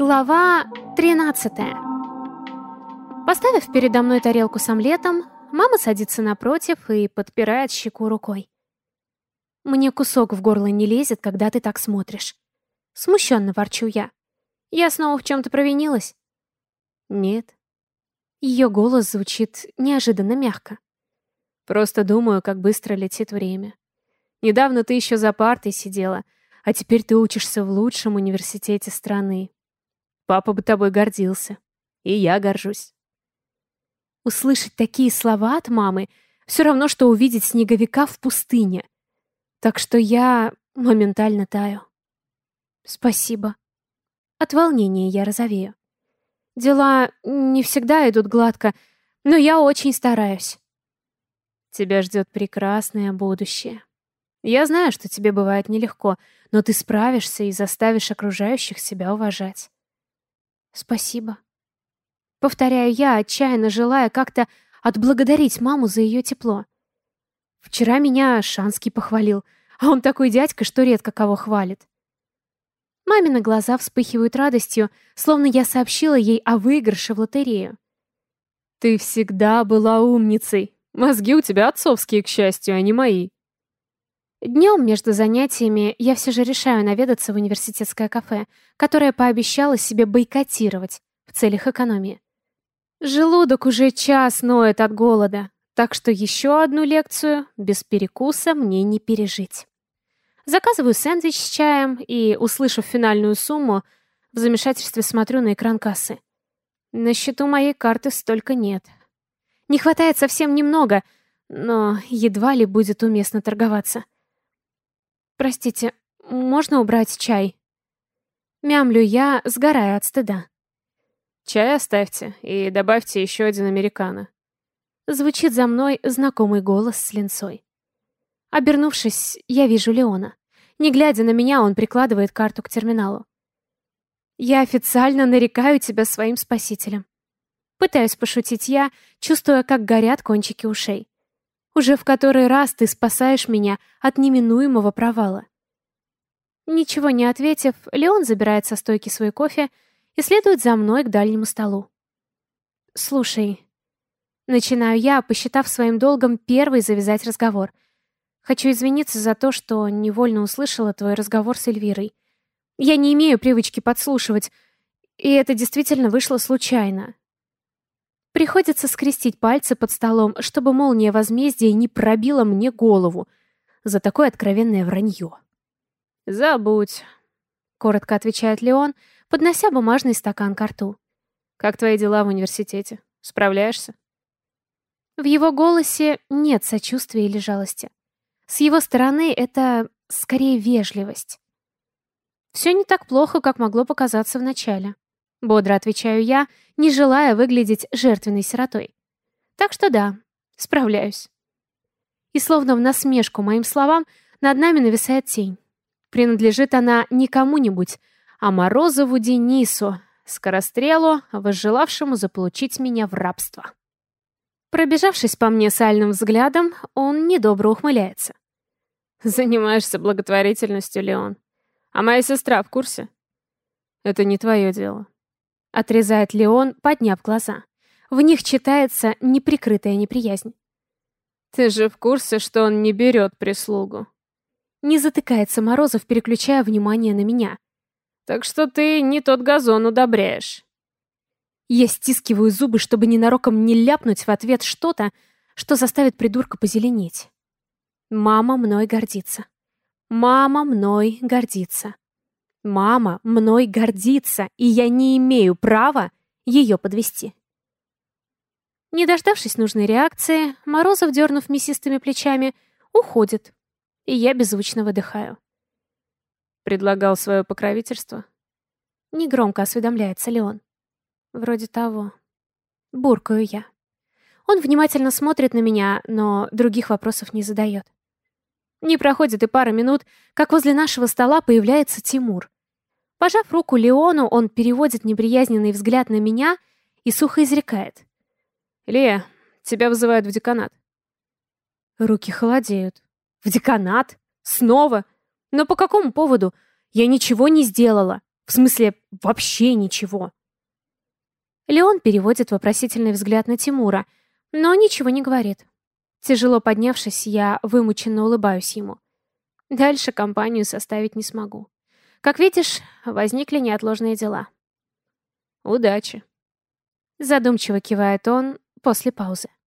Глава 13 Поставив передо мной тарелку с омлетом, мама садится напротив и подпирает щеку рукой. Мне кусок в горло не лезет, когда ты так смотришь. Смущенно ворчу я. Я снова в чем-то провинилась? Нет. Ее голос звучит неожиданно мягко. Просто думаю, как быстро летит время. Недавно ты еще за партой сидела, а теперь ты учишься в лучшем университете страны. Папа бы тобой гордился. И я горжусь. Услышать такие слова от мамы все равно, что увидеть снеговика в пустыне. Так что я моментально таю. Спасибо. От волнения я розовею. Дела не всегда идут гладко, но я очень стараюсь. Тебя ждет прекрасное будущее. Я знаю, что тебе бывает нелегко, но ты справишься и заставишь окружающих себя уважать. Спасибо. Повторяю я, отчаянно желая как-то отблагодарить маму за ее тепло. Вчера меня Шанский похвалил, а он такой дядька, что редко кого хвалит. Мамины глаза вспыхивают радостью, словно я сообщила ей о выигрыше в лотерею. «Ты всегда была умницей. Мозги у тебя отцовские, к счастью, а не мои». Днем между занятиями я все же решаю наведаться в университетское кафе, которое пообещала себе бойкотировать в целях экономии. Желудок уже час ноет от голода, так что еще одну лекцию без перекуса мне не пережить. Заказываю сэндвич с чаем и, услышав финальную сумму, в замешательстве смотрю на экран кассы. На счету моей карты столько нет. Не хватает совсем немного, но едва ли будет уместно торговаться. «Простите, можно убрать чай?» Мямлю я, сгорая от стыда. «Чай оставьте и добавьте еще один американо». Звучит за мной знакомый голос с линцой. Обернувшись, я вижу Леона. Не глядя на меня, он прикладывает карту к терминалу. «Я официально нарекаю тебя своим спасителем». Пытаюсь пошутить я, чувствуя, как горят кончики ушей. Уже в который раз ты спасаешь меня от неминуемого провала. Ничего не ответив, Леон забирает со стойки свой кофе и следует за мной к дальнему столу. «Слушай...» Начинаю я, посчитав своим долгом первый завязать разговор. Хочу извиниться за то, что невольно услышала твой разговор с Эльвирой. Я не имею привычки подслушивать, и это действительно вышло случайно. Приходится скрестить пальцы под столом, чтобы молния возмездия не пробила мне голову за такое откровенное вранье. «Забудь», — коротко отвечает Леон, поднося бумажный стакан к рту. «Как твои дела в университете? Справляешься?» В его голосе нет сочувствия или жалости. С его стороны это скорее вежливость. Все не так плохо, как могло показаться вначале. Бодро отвечаю я, не желая выглядеть жертвенной сиротой. Так что да, справляюсь. И словно в насмешку моим словам, над нами нависает тень. Принадлежит она не кому-нибудь, а Морозову Денису, скорострелу, возжелавшему заполучить меня в рабство. Пробежавшись по мне сальным взглядом, он недобро ухмыляется. «Занимаешься благотворительностью, Леон. А моя сестра в курсе?» «Это не твое дело. Отрезает Леон, подняв глаза. В них читается неприкрытая неприязнь. «Ты же в курсе, что он не берет прислугу?» Не затыкается Морозов, переключая внимание на меня. «Так что ты не тот газон удобряешь». Я стискиваю зубы, чтобы ненароком не ляпнуть в ответ что-то, что заставит придурка позеленеть. Мама мной гордится. Мама мной гордится. Мама мной гордится, и я не имею права ее подвести. Не дождавшись нужной реакции, Морозов, дернув мясистыми плечами, уходит, и я беззвучно выдыхаю. Предлагал свое покровительство. Негромко осведомляется Леон. Вроде того. Буркаю я. Он внимательно смотрит на меня, но других вопросов не задает. Не проходит и пара минут, как возле нашего стола появляется Тимур. Пожав руку Леону, он переводит неприязненный взгляд на меня и сухо изрекает. «Лея, тебя вызывают в деканат». Руки холодеют. «В деканат? Снова? Но по какому поводу? Я ничего не сделала. В смысле, вообще ничего. Леон переводит вопросительный взгляд на Тимура, но ничего не говорит. Тяжело поднявшись, я вымученно улыбаюсь ему. Дальше компанию составить не смогу. Как видишь, возникли неотложные дела. Удачи. Задумчиво кивает он после паузы.